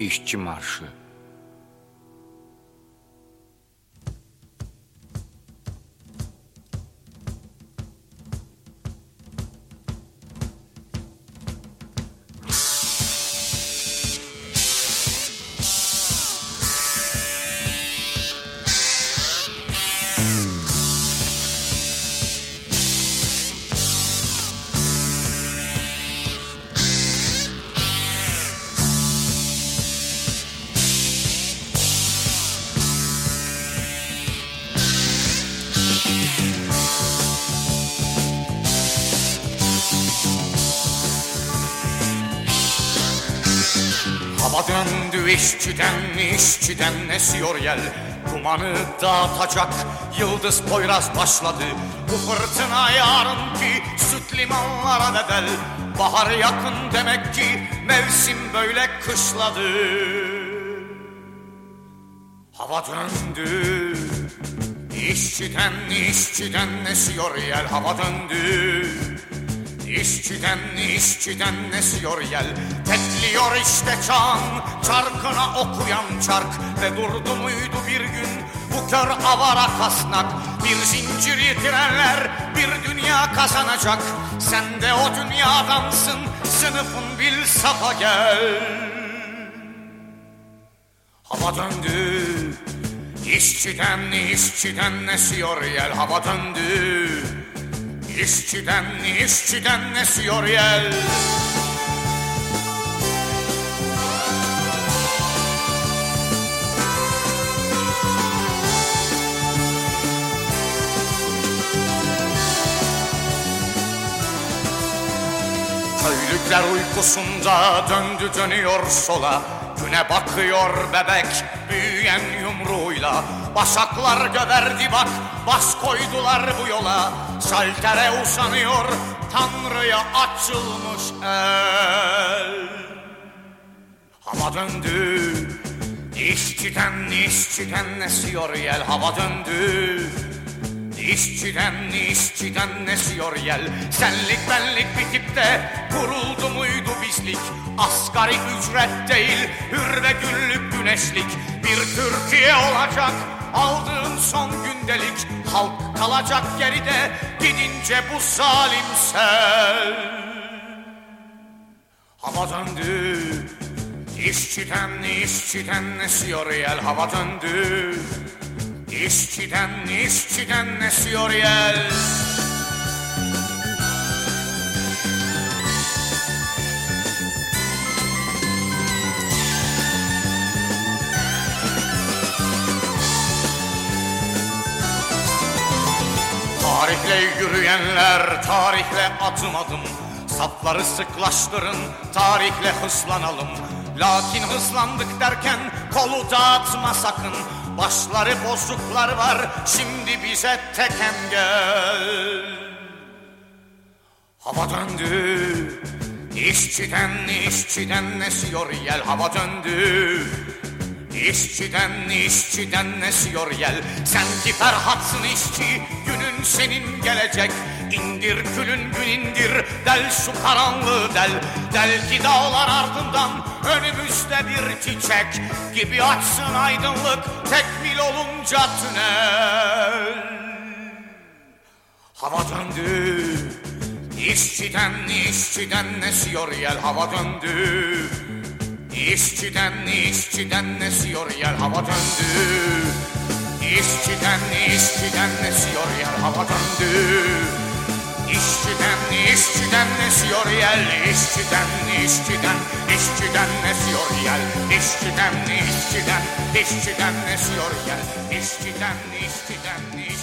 işçi marşı. Hava döndü işçiden işçiden esiyor yel. Dumanı dağıtacak yıldız poyraz başladı. Bu fırtına yarınki süt limanlara bedel Bahar yakın demek ki mevsim böyle kışladı. Hava döndü işçiden işçiden esiyor yel. Hava döndü İşçiden işçiden esiyor yel. Tekliyor işte çan Çarkına okuyan çark. Ve durdu muydu bir gün Bu kör avara kasnak. Bir zincir yitirenler Bir dünya kazanacak. Sen de o dünyadansın Sınıfın bil safa gel. Hava döndü İşçiden işçiden esiyor yel. Hava döndü İşçiden işçiden esiyor yel. Köylükler uykusunda döndü dönüyor sola. Güne bakıyor bebek büyüyen yumruğuyla. Başaklar göverdi bak bas koydular bu yola Saltere uzanıyor Tanrı'ya açılmış el. Hava döndü İşçiden işçiden esiyor yel. Hava döndü İşçiden işçiden esiyor yel. Senlik benlik bitip de kuruldu muydu bizlik? Asgari ücret değil hür ve güllük güneşlik. Bir Türkiye olacak aldığın son gündelik Halk kalacak geride gidince bu zalim sel. Hava döndü İşçiden işçiden esiyor yel Hava döndü İşçiden işçiden esiyor yel Tarihle yürüyenler tarihle adım adım. Safları sıklaştırın tarihle hızlanalım Lakin hızlandık derken kolu dağıtma sakın. Başları bozuklar var şimdi bize tek engel Hava döndü İşçiden işçiden esiyor yel. Hava döndü İşçiden işçiden esiyor yel. Sen ki Ferhat'sın işçi Günün senin gelecek. İndir külün gün indir Del şu karanlığı del. Del ki dağlar ardından Önümüzde bir çiçek Gibi açsın aydınlık Tekmil olunca tünel. Hava döndü İşçiden işçiden esiyor yel Hava döndü. İşçiden işçiden esiyor yer hava döndü İşçiden işçiden esiyor yer hava döndü? İşçiden işçiden esiyor yer İşçiden işçiden işçiden esiyor yer İşçiden işçiden işçiden esiyor yer İşçiden işçiden işçiden